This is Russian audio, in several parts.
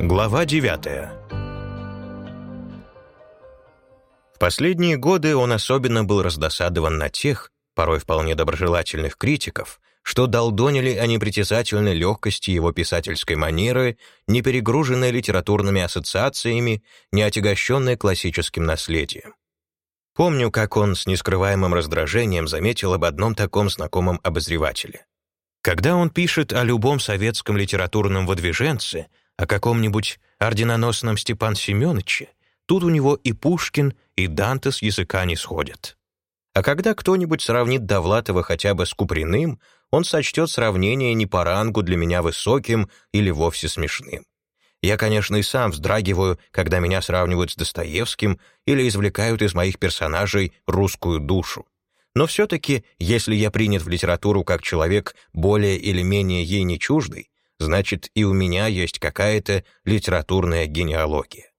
Глава 9 В последние годы он особенно был раздосадован на тех, порой вполне доброжелательных критиков, что долдонили о непритязательной легкости его писательской манеры, не перегруженной литературными ассоциациями, не отягощенной классическим наследием. Помню, как он с нескрываемым раздражением заметил об одном таком знакомом обозревателе. Когда он пишет о любом советском литературном выдвиженце, о каком-нибудь орденоносном Степан Семеновиче, тут у него и Пушкин, и Данте с языка не сходят. А когда кто-нибудь сравнит Довлатова хотя бы с Куприным, он сочтет сравнение не по рангу для меня высоким или вовсе смешным. Я, конечно, и сам вздрагиваю, когда меня сравнивают с Достоевским или извлекают из моих персонажей русскую душу. Но все-таки, если я принят в литературу как человек более или менее ей не чуждый, значит, и у меня есть какая-то литературная генеалогия.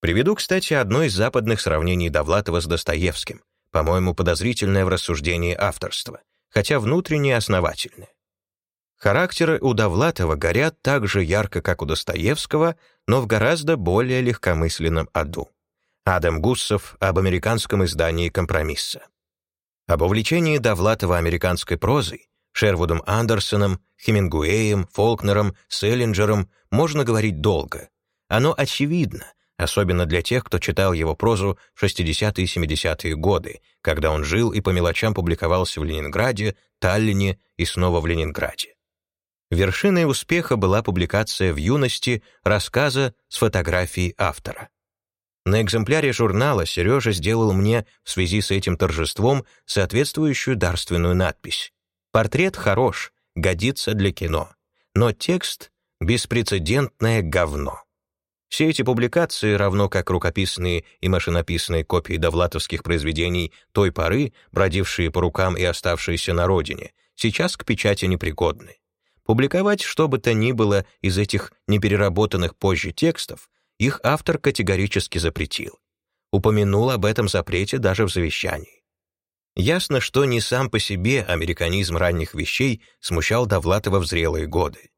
Приведу, кстати, одно из западных сравнений Довлатова с Достоевским, по-моему, подозрительное в рассуждении авторства, хотя внутренне основательное. Характеры у Довлатова горят так же ярко, как у Достоевского, но в гораздо более легкомысленном аду. Адам Гуссов об американском издании «Компромисса». Об увлечении Довлатова американской прозой Шервудом Андерсоном, Хемингуэем, Фолкнером, Селлинджером можно говорить долго. Оно очевидно, особенно для тех, кто читал его прозу в 60-е и 70-е годы, когда он жил и по мелочам публиковался в Ленинграде, Таллине и снова в Ленинграде. Вершиной успеха была публикация в юности рассказа с фотографией автора. На экземпляре журнала Сережа сделал мне в связи с этим торжеством соответствующую дарственную надпись Портрет хорош, годится для кино, но текст — беспрецедентное говно. Все эти публикации, равно как рукописные и машинописные копии довлатовских произведений той поры, бродившие по рукам и оставшиеся на родине, сейчас к печати непригодны. Публиковать что бы то ни было из этих непереработанных позже текстов их автор категорически запретил. Упомянул об этом запрете даже в завещании. Ясно, что не сам по себе американизм ранних вещей смущал Довлатова в зрелые годы.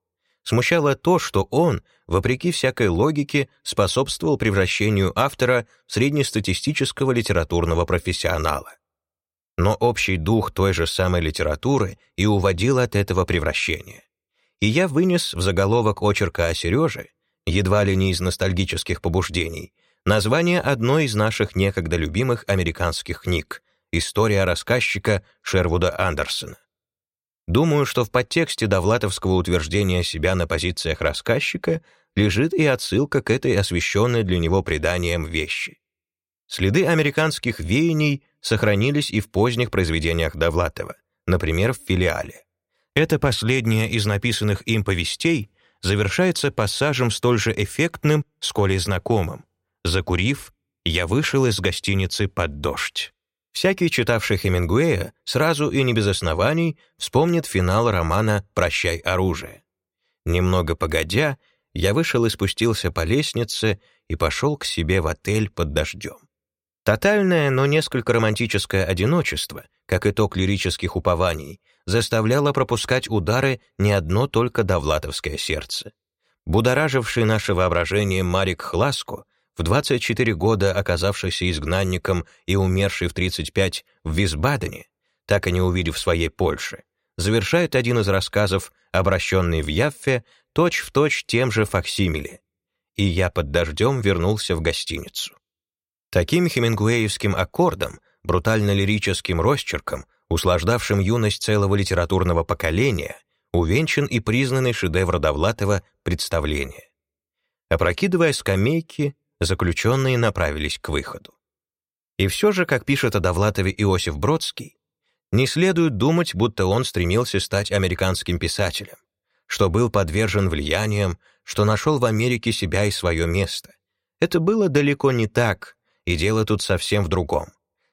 Смущало то, что он, вопреки всякой логике, способствовал превращению автора в среднестатистического литературного профессионала. Но общий дух той же самой литературы и уводил от этого превращения. И я вынес в заголовок очерка о Сереже, едва ли не из ностальгических побуждений, название одной из наших некогда любимых американских книг История рассказчика Шервуда Андерсона. Думаю, что в подтексте довлатовского утверждения себя на позициях рассказчика лежит и отсылка к этой освещенной для него преданием вещи. Следы американских веяний сохранились и в поздних произведениях Довлатова, например, в «Филиале». Это последнее из написанных им повестей завершается пассажем столь же эффектным, сколь и знакомым. Закурив, я вышел из гостиницы под дождь. Всякий, читавший Хемингуэя, сразу и не без оснований вспомнит финал романа «Прощай, оружие». Немного погодя, я вышел и спустился по лестнице и пошел к себе в отель под дождем. Тотальное, но несколько романтическое одиночество, как итог лирических упований, заставляло пропускать удары не одно только довлатовское сердце. Будораживший наше воображение Марик Хласко в 24 года оказавшийся изгнанником и умерший в 35 в Висбадене, так и не увидев своей Польши, завершает один из рассказов, обращенный в Яффе, точь-в-точь точь тем же факсимиле. И я под дождем вернулся в гостиницу. Таким хемингуэевским аккордом, брутально-лирическим росчерком, услаждавшим юность целого литературного поколения, увенчан и признанный шедевр Довлатова «Представление». Опрокидывая скамейки, заключенные направились к выходу. И все же, как пишет о Довлатове Иосиф Бродский, не следует думать, будто он стремился стать американским писателем, что был подвержен влияниям, что нашел в Америке себя и свое место. Это было далеко не так, и дело тут совсем в другом.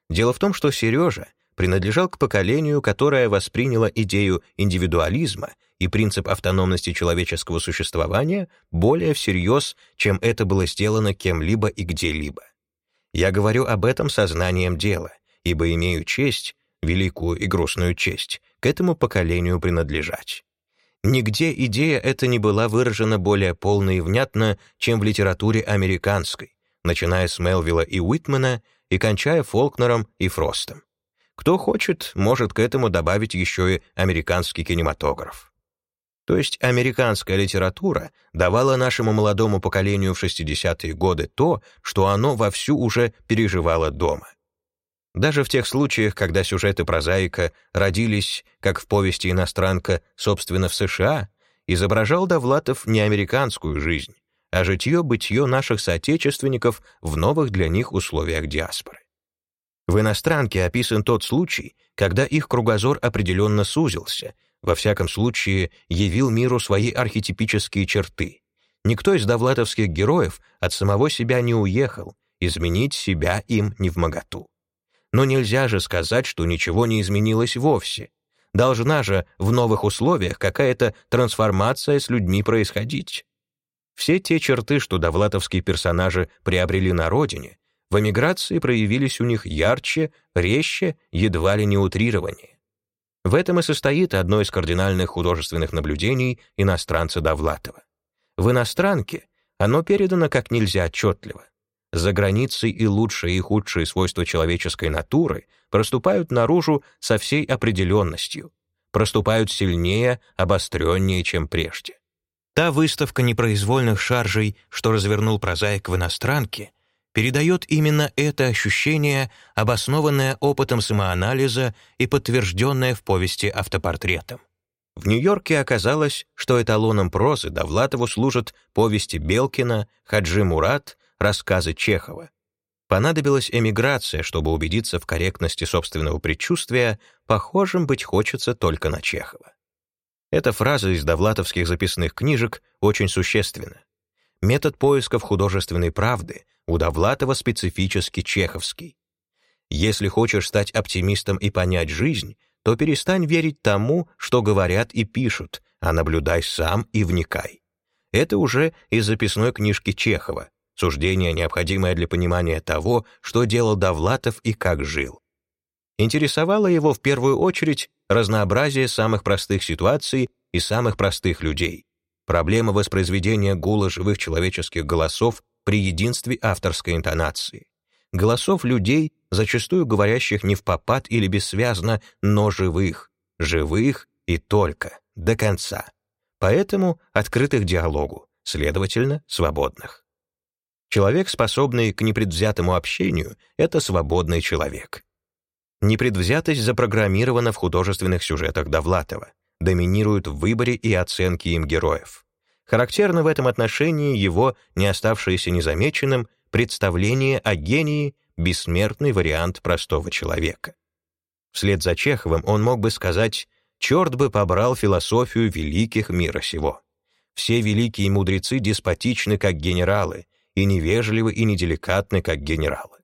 Дело в том, что Сережа принадлежал к поколению, которое восприняло идею индивидуализма и принцип автономности человеческого существования более всерьез, чем это было сделано кем-либо и где-либо. Я говорю об этом сознанием дела, ибо имею честь, великую и грустную честь, к этому поколению принадлежать. Нигде идея эта не была выражена более полно и внятно, чем в литературе американской, начиная с Мелвилла и Уитмена и кончая Фолкнером и Фростом. Кто хочет, может к этому добавить еще и американский кинематограф. То есть американская литература давала нашему молодому поколению в 60-е годы то, что оно вовсю уже переживало дома. Даже в тех случаях, когда сюжеты прозаика родились, как в повести «Иностранка», собственно, в США, изображал Довлатов не американскую жизнь, а житье-бытие наших соотечественников в новых для них условиях диаспоры. В «Иностранке» описан тот случай, когда их кругозор определенно сузился, во всяком случае явил миру свои архетипические черты. Никто из довлатовских героев от самого себя не уехал, изменить себя им не в моготу. Но нельзя же сказать, что ничего не изменилось вовсе. Должна же в новых условиях какая-то трансформация с людьми происходить. Все те черты, что довлатовские персонажи приобрели на родине, в эмиграции проявились у них ярче, резче, едва ли не утрированнее. В этом и состоит одно из кардинальных художественных наблюдений иностранца Довлатова. В «Иностранке» оно передано как нельзя отчетливо. За границей и лучшие и худшие свойства человеческой натуры проступают наружу со всей определенностью, проступают сильнее, обостреннее, чем прежде. Та выставка непроизвольных шаржей, что развернул прозаик в иностранке, передает именно это ощущение, обоснованное опытом самоанализа и подтвержденное в повести автопортретом. В Нью-Йорке оказалось, что эталоном прозы Довлатову служат повести Белкина, Хаджи Мурат рассказы Чехова. Понадобилась эмиграция, чтобы убедиться в корректности собственного предчувствия, похожим быть хочется только на Чехова. Эта фраза из довлатовских записных книжек очень существенна. Метод поисков художественной правды у Довлатова специфически чеховский. Если хочешь стать оптимистом и понять жизнь, то перестань верить тому, что говорят и пишут, а наблюдай сам и вникай. Это уже из записной книжки Чехова, Суждение, необходимое для понимания того, что делал Довлатов и как жил. Интересовало его в первую очередь разнообразие самых простых ситуаций и самых простых людей, проблема воспроизведения гула живых человеческих голосов при единстве авторской интонации, голосов людей, зачастую говорящих не в попад или бессвязно, но живых, живых и только, до конца. Поэтому открытых диалогу, следовательно, свободных. Человек, способный к непредвзятому общению, это свободный человек. Непредвзятость запрограммирована в художественных сюжетах Довлатова, доминирует в выборе и оценке им героев. Характерно в этом отношении его, не оставшееся незамеченным, представление о гении — бессмертный вариант простого человека. Вслед за Чеховым он мог бы сказать «черт бы побрал философию великих мира сего». Все великие мудрецы деспотичны, как генералы, и невежливы и неделикатны, как генералы.